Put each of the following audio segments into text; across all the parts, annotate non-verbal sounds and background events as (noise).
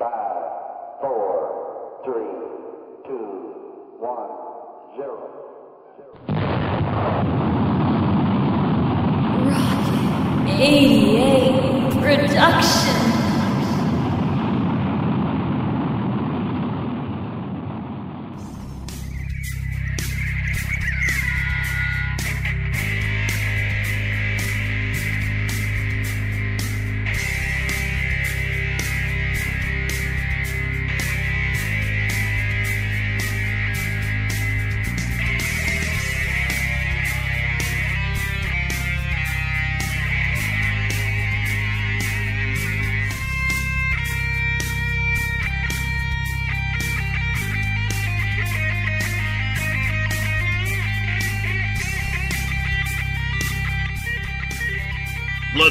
Five, four, three, two, one, zero. Rock 88 Production.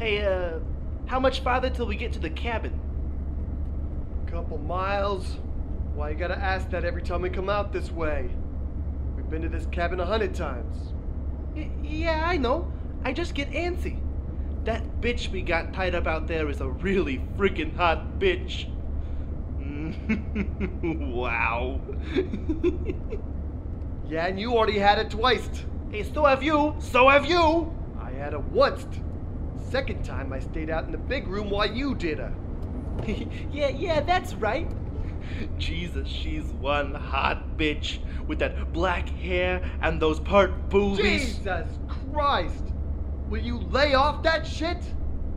Hey, uh, how much farther till we get to the cabin? Couple miles. Why you gotta ask that every time we come out this way? We've been to this cabin a hundred times. Y- yeah, I know. I just get antsy. That bitch we got tied up out there is a really freaking hot bitch. (laughs) wow. (laughs) Yeah, and you already had it twice. hey, so have you. So have you. I had it once. Second time I stayed out in the big room while you did her. (laughs) yeah, yeah, that's right. Jesus, she's one hot bitch with that black hair and those part boobies. Jesus Christ! Will you lay off that shit?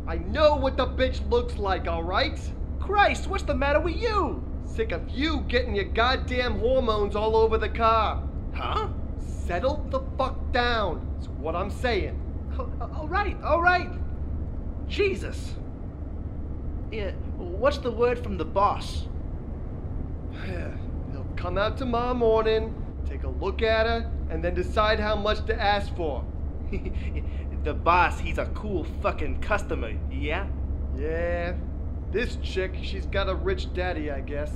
I know what the bitch looks like, alright? Christ, what's the matter with you? Sick of you getting your goddamn hormones all over the car. Huh? Settle the fuck down, is what I'm saying. Oh, all right, all right. Jesus. Yeah, what's the word from the boss? (sighs) He'll come out tomorrow morning, take a look at her, and then decide how much to ask for. (laughs) the boss, he's a cool fucking customer, yeah? Yeah, this chick, she's got a rich daddy, I guess.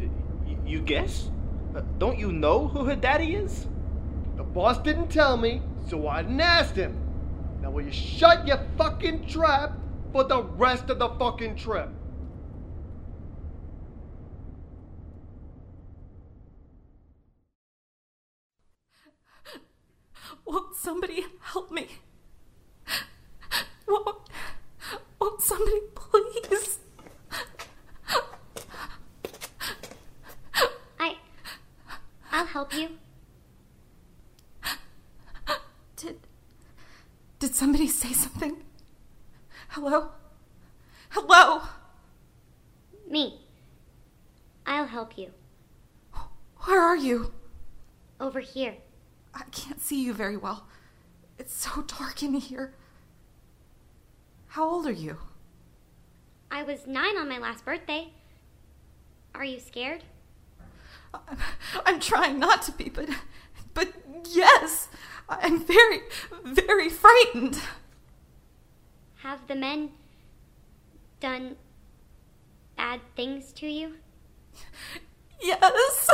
Y- you guess? Uh, don't you know who her daddy is? The boss didn't tell me, so I didn't ask him. Now will you shut your fucking trap for the rest of the fucking trip? Won't somebody help me? Won't, won't somebody please? I. I'll help you. Did somebody say something? Hello? Hello? Me. I'll help you. Where are you? Over here. I can't see you very well. It's so dark in here. How old are you? I was nine on my last birthday. Are you scared? I'm, I'm trying not to be, but. But yes! I'm very, very frightened. Have the men done bad things to you? Yes!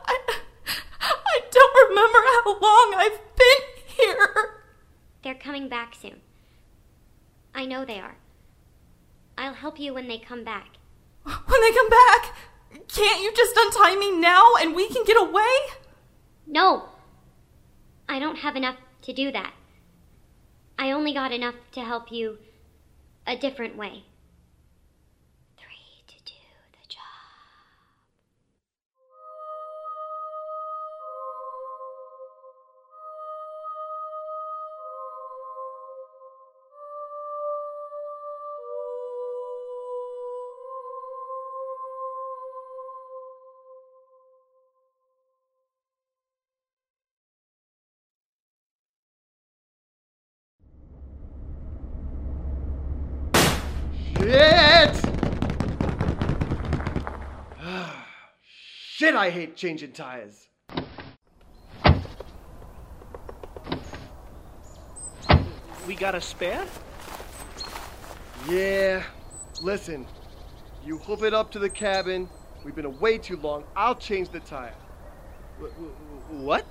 I, I don't remember how long I've been here. They're coming back soon. I know they are. I'll help you when they come back. When they come back, can't you just untie me now and we can get away? No! I don't have enough to do that. I only got enough to help you a different way. Shit, I hate changing tires. We got a spare? Yeah, listen. You hoof it up to the cabin. We've been away too long. I'll change the tire. Wh- wh- What?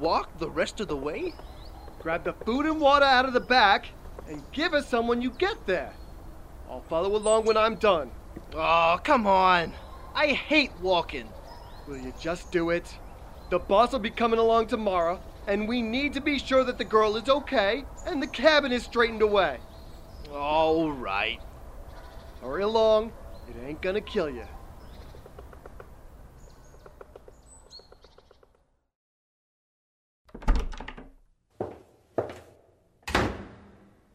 Walk the rest of the way? Grab the food and water out of the back and give us some when you get there. I'll follow along when I'm done. Oh, come on. I hate walking. Will you just do it? The boss will be coming along tomorrow, and we need to be sure that the girl is okay and the cabin is straightened away. All right. Hurry along. It ain't gonna kill you.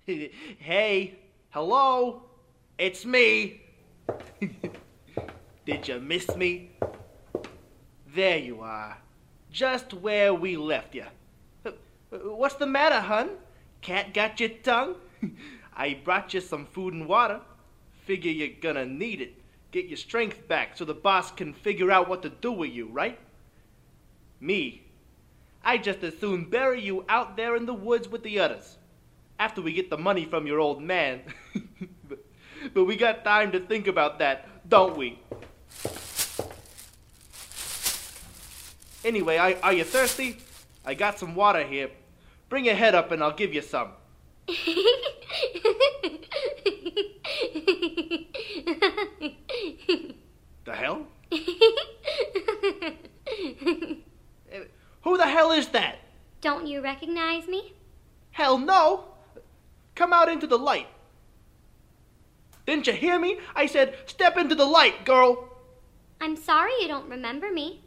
(laughs) hey, hello? It's me. (laughs) Did you miss me? There you are. Just where we left you. What's the matter, hun? Cat got your tongue? (laughs) I brought you some food and water. Figure you're gonna need it. Get your strength back so the boss can figure out what to do with you, right? Me. I'd just as soon bury you out there in the woods with the others. After we get the money from your old man. but, (laughs) but we got time to think about that, don't we? Anyway, are, are you thirsty? I got some water here. Bring your head up and I'll give you some. The hell? Who the hell is that? Don't you recognize me? Hell no! Come out into the light. Didn't you hear me? I said, step into the light, girl. I'm sorry you don't remember me.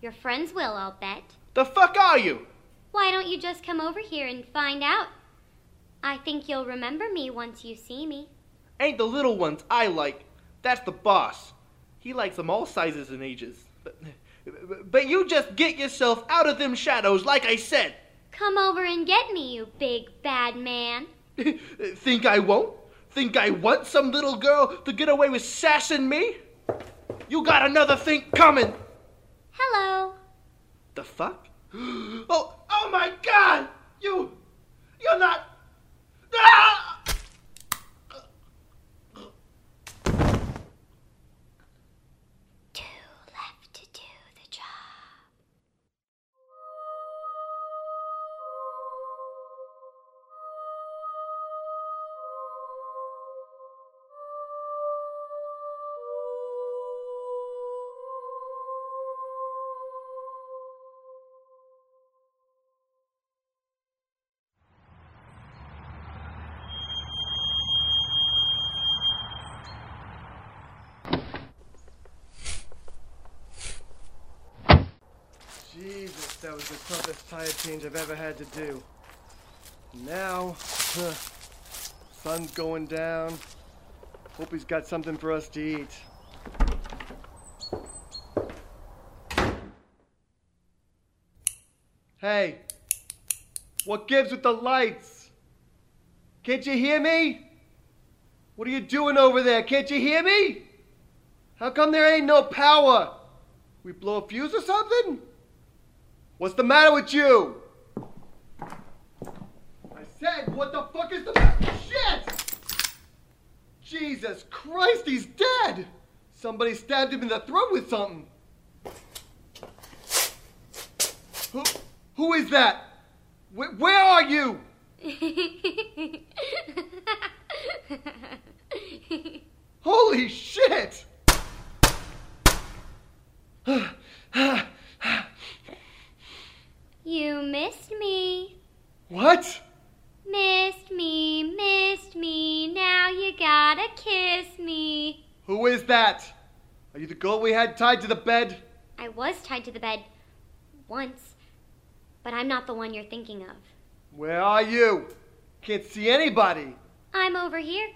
Your friends will, I'll bet. The fuck are you? Why don't you just come over here and find out? I think you'll remember me once you see me. Ain't the little ones I like. That's the boss. He likes them all sizes and ages. But, but you just get yourself out of them shadows, like I said. Come over and get me, you big bad man. (laughs) Think I won't? Think I want some little girl to get away with sassing me? You got another thing coming. Hello. The fuck? (gasps) Oh, oh my god! You, you're not. Ah! That was the toughest tire change I've ever had to do. Now, huh, sun's going down. Hope he's got something for us to eat. Hey, what gives with the lights? Can't you hear me? What are you doing over there? Can't you hear me? How come there ain't no power? We blow a fuse or something? What's the matter with you? I said, what the fuck is the matter? Shit! Jesus Christ, he's dead! Somebody stabbed him in the throat with something. Who, who is that? Where, where are you? Holy shit! You missed me. What? Missed me, missed me. Now you gotta kiss me. Who is that? Are you the girl we had tied to the bed? I was tied to the bed once, but I'm not the one you're thinking of. Where are you? Can't see anybody. I'm over here.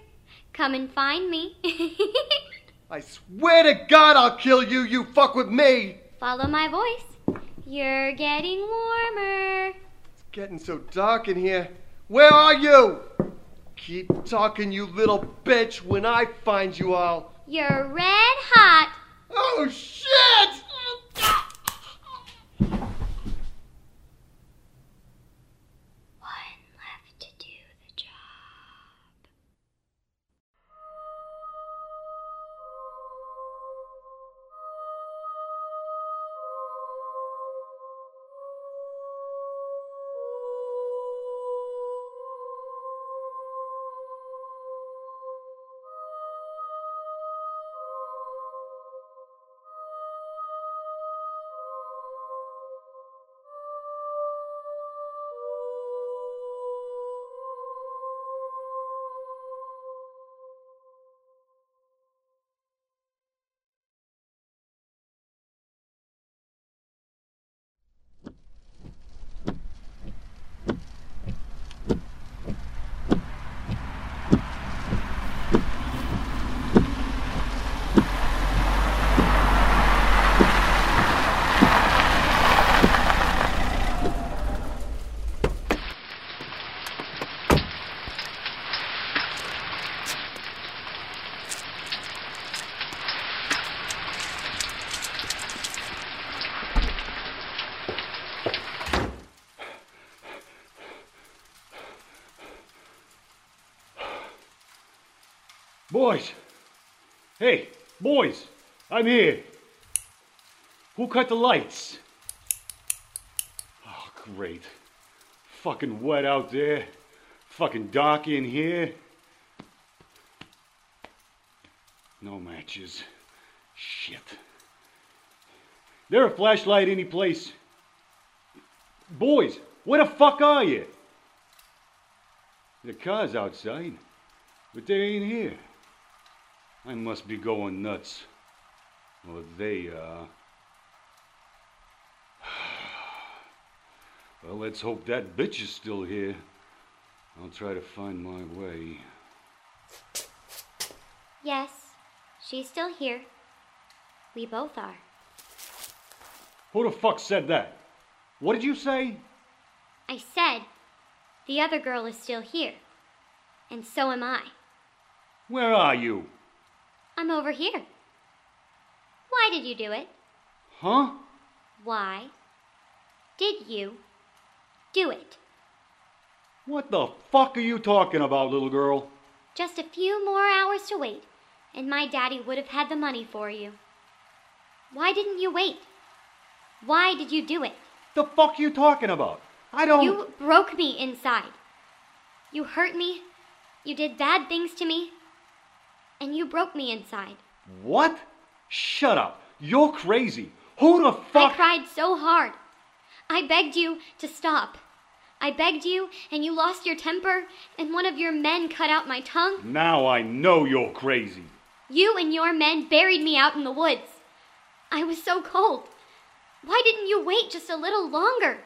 Come and find me. (laughs) I swear to God I'll kill you, you fuck with me! Follow my voice. You're getting warmer. It's getting so dark in here. Where are you? Keep talking, you little bitch, when I find you all. You're red hot. Oh shit! Boys! Hey, boys! I'm here! Who cut the lights? Oh, great. fucking wet out there. Fucking dark in here. No matches. Shit. There a flashlight any place? Boys, where the fuck are you? The car's outside, but they ain't here. I must be going nuts. Or they are. Uh, (sighs) well, let's hope that bitch is still here. I'll try to find my way. Yes, she's still here. We both are. Who the fuck said that? What did you say? I said, the other girl is still here. And so am I. Where are you? I'm over here. Why did you do it? Huh? Why did you do it? What the fuck are you talking about, little girl? Just a few more hours to wait, and my daddy would have had the money for you. Why didn't you wait? Why did you do it? The fuck you talking about? I don't. You broke me inside. You hurt me. You did bad things to me. And you broke me inside. What? Shut up. You're crazy. Who the fuck? I cried so hard. I begged you to stop. I begged you, and you lost your temper, and one of your men cut out my tongue. Now I know you're crazy. You and your men buried me out in the woods. I was so cold. Why didn't you wait just a little longer?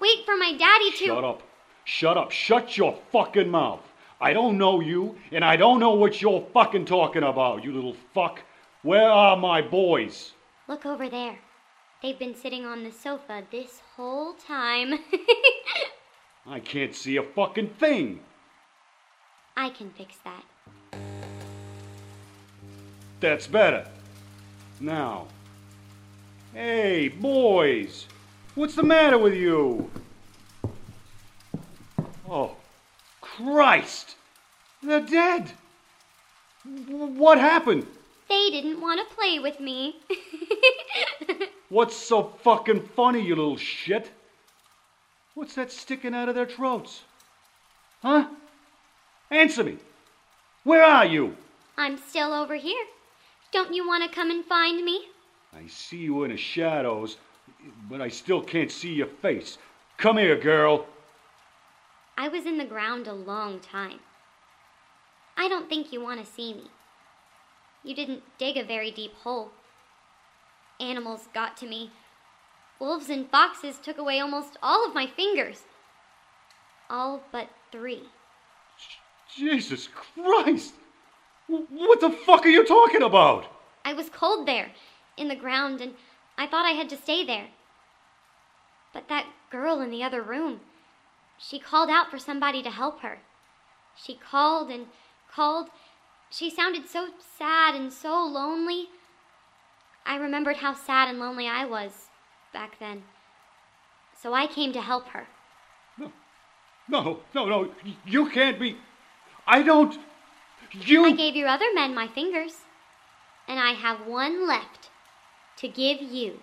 Wait for my daddy to. Shut up. Shut up. Shut your fucking mouth. I don't know you, and I don't know what you're fucking talking about, you little fuck. Where are my boys? Look over there. They've been sitting on the sofa this whole time. (laughs) I can't see a fucking thing. I can fix that. That's better. Now. Hey, boys. What's the matter with you? Oh, Christ. They're dead. W- What happened? They didn't want to play with me. (laughs) What's so fucking funny, you little shit? What's that sticking out of their throats? Huh? Answer me. Where are you? I'm still over here. Don't you want to come and find me? I see you in the shadows, but I still can't see your face. Come here, girl. I was in the ground a long time. I don't think you want to see me. You didn't dig a very deep hole. Animals got to me. Wolves and foxes took away almost all of my fingers. All but three. Jesus Christ! What the fuck are you talking about? I was cold there, in the ground, and I thought I had to stay there. But that girl in the other room, she called out for somebody to help her. She called and called. She sounded so sad and so lonely. I remembered how sad and lonely I was back then. So I came to help her. No, no, no. no. You can't be. I don't. You. I gave your other men my fingers, and I have one left to give you.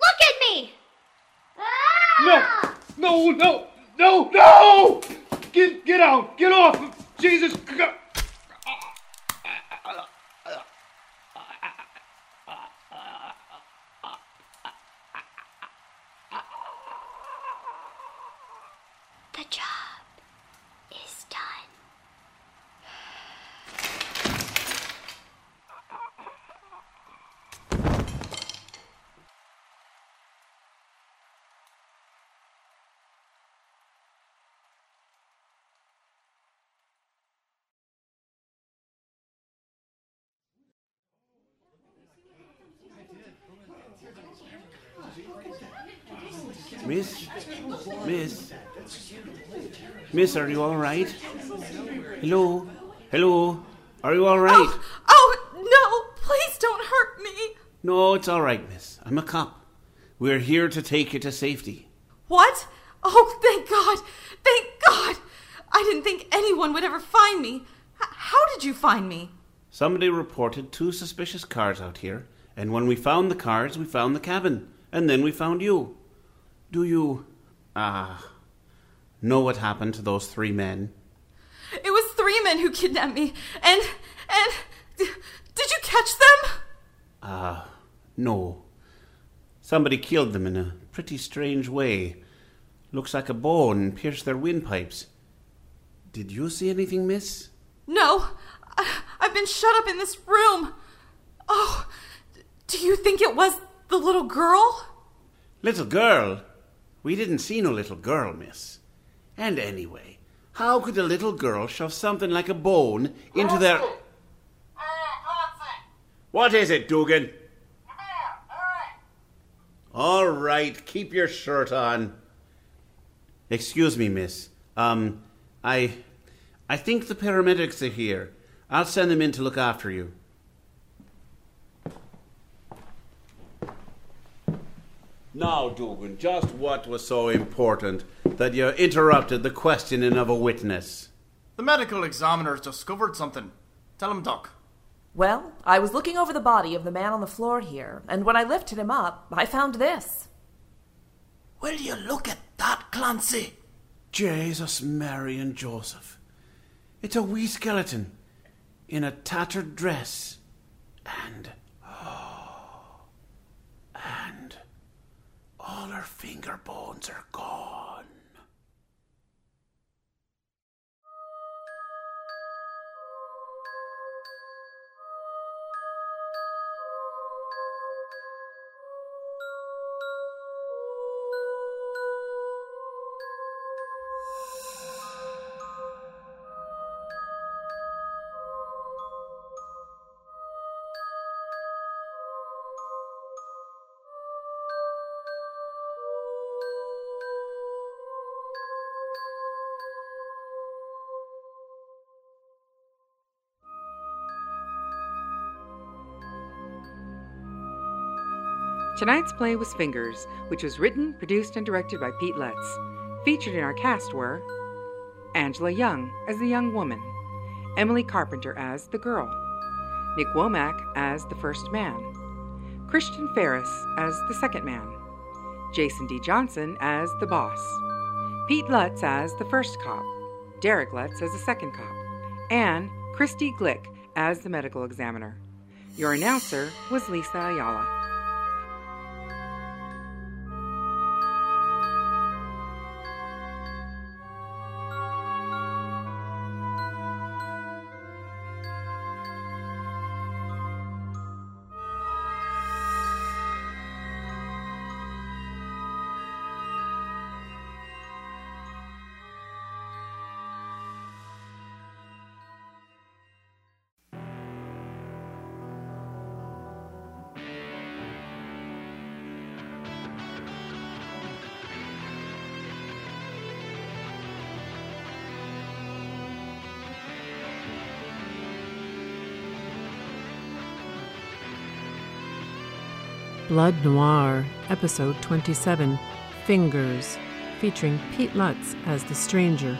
Look at me! No! No, no, no, no! Get, get out! Get off! Jesus! G- The job is done. Miss? Miss? Miss, are you all right? Hello? Hello? Are you all oh, right? Oh, no, please don't hurt me. No, it's all right, miss. I'm a cop. We're here to take you to safety. What? Oh, thank God. Thank God. I didn't think anyone would ever find me. H- how did you find me? Somebody reported two suspicious cars out here, and when we found the cars, we found the cabin. and then we found you. Do you, ah, know what happened to those three men? It was three men who kidnapped me, and and d- did you catch them? Ah, no. Somebody killed them in a pretty strange way. Looks like a bone pierced their windpipes. Did you see anything, miss? No, I, I've been shut up in this room. Oh, do you think it was the little girl? Little girl? We didn't see no little girl, miss. And anyway, how could a little girl shove something like a bone into their. What is it, Dugan? All right, keep your shirt on. Excuse me, miss. Um, I. I think the paramedics are here. I'll send them in to look after you. Now, Dugan, just what was so important that you interrupted the questioning of a witness? The medical examiner's discovered something. Tell him, Doc. Well, I was looking over the body of the man on the floor here, and when I lifted him up, I found this. Will you look at that, Clancy? Jesus, Mary, and Joseph. It's a wee skeleton in a tattered dress. And. Oh, and. All her finger bones are gone. Tonight's play was Fingers, which was written, produced, and directed by Pete Lutz. Featured in our cast were Angela Young as the young woman, Emily Carpenter as the girl, Nick Womack as the first man, Christian Ferris as the second man, Jason D. Johnson as the boss, Pete Lutz as the first cop, Derek Lutz as the second cop, and Christy Glick as the medical examiner. Your announcer was Lisa Ayala. Blood Noir, Episode 27 Fingers, featuring Pete Lutz as the stranger.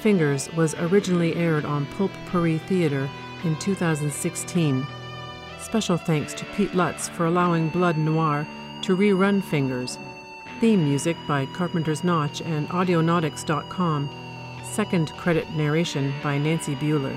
Fingers was originally aired on Pulp Pourri Theater in 2016. Special thanks to Pete Lutz for allowing Blood Noir to rerun Fingers. Theme music by Carpenter's Notch and Audionautix.com. Second credit narration by Nancy Bueller.